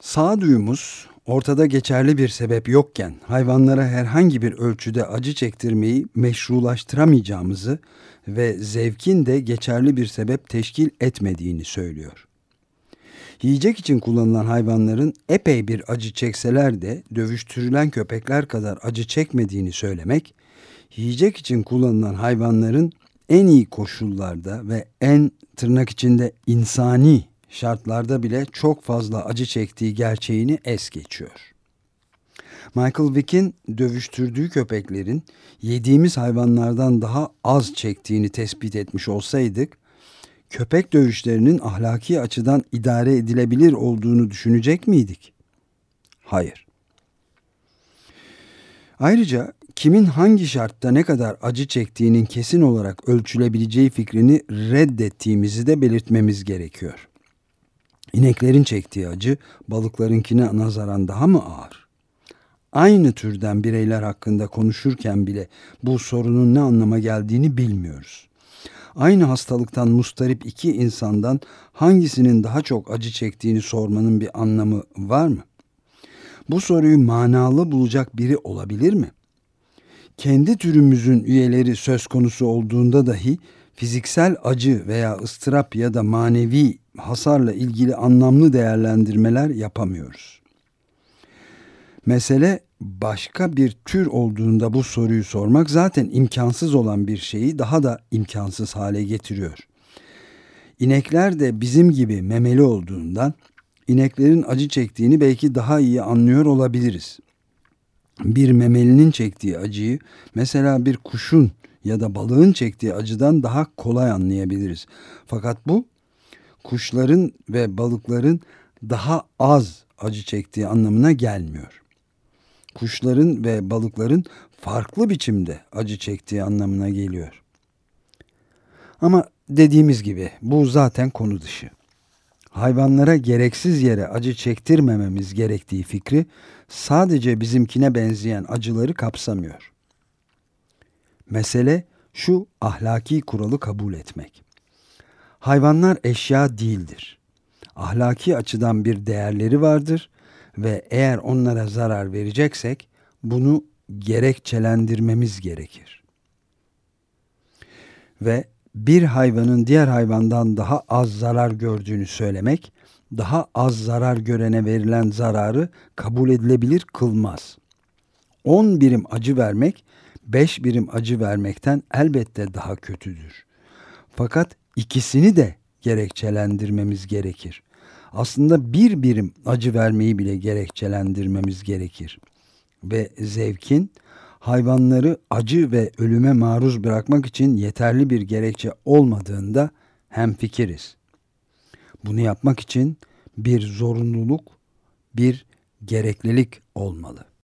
Sağduyumuz ortada geçerli bir sebep yokken hayvanlara herhangi bir ölçüde acı çektirmeyi meşrulaştıramayacağımızı ve zevkin de geçerli bir sebep teşkil etmediğini söylüyor. Yiyecek için kullanılan hayvanların epey bir acı çekseler de dövüştürülen köpekler kadar acı çekmediğini söylemek, yiyecek için kullanılan hayvanların en iyi koşullarda ve en tırnak içinde insani şartlarda bile çok fazla acı çektiği gerçeğini es geçiyor. Michael Vick'in dövüştürdüğü köpeklerin yediğimiz hayvanlardan daha az çektiğini tespit etmiş olsaydık, köpek dövüşlerinin ahlaki açıdan idare edilebilir olduğunu düşünecek miydik? Hayır. Ayrıca kimin hangi şartta ne kadar acı çektiğinin kesin olarak ölçülebileceği fikrini reddettiğimizi de belirtmemiz gerekiyor. İneklerin çektiği acı balıklarınkine nazaran daha mı ağır? Aynı türden bireyler hakkında konuşurken bile bu sorunun ne anlama geldiğini bilmiyoruz. Aynı hastalıktan mustarip iki insandan hangisinin daha çok acı çektiğini sormanın bir anlamı var mı? Bu soruyu manalı bulacak biri olabilir mi? Kendi türümüzün üyeleri söz konusu olduğunda dahi fiziksel acı veya ıstırap ya da manevi hasarla ilgili anlamlı değerlendirmeler yapamıyoruz. Mesele başka bir tür olduğunda bu soruyu sormak zaten imkansız olan bir şeyi daha da imkansız hale getiriyor. İnekler de bizim gibi memeli olduğundan ineklerin acı çektiğini belki daha iyi anlıyor olabiliriz. Bir memelinin çektiği acıyı mesela bir kuşun ya da balığın çektiği acıdan daha kolay anlayabiliriz. Fakat bu kuşların ve balıkların daha az acı çektiği anlamına gelmiyor. Kuşların ve balıkların farklı biçimde acı çektiği anlamına geliyor. Ama dediğimiz gibi bu zaten konu dışı. Hayvanlara gereksiz yere acı çektirmememiz gerektiği fikri sadece bizimkine benzeyen acıları kapsamıyor. Mesele şu ahlaki kuralı kabul etmek. Hayvanlar eşya değildir. Ahlaki açıdan bir değerleri vardır ve eğer onlara zarar vereceksek bunu gerekçelendirmemiz gerekir. Ve bir hayvanın diğer hayvandan daha az zarar gördüğünü söylemek, daha az zarar görene verilen zararı kabul edilebilir kılmaz. 10 birim acı vermek, 5 birim acı vermekten elbette daha kötüdür. Fakat ikisini de gerekçelendirmemiz gerekir. Aslında bir birim acı vermeyi bile gerekçelendirmemiz gerekir. Ve zevkin hayvanları acı ve ölüme maruz bırakmak için yeterli bir gerekçe olmadığında hem fikiriz. Bunu yapmak için bir zorunluluk, bir gereklilik olmalı.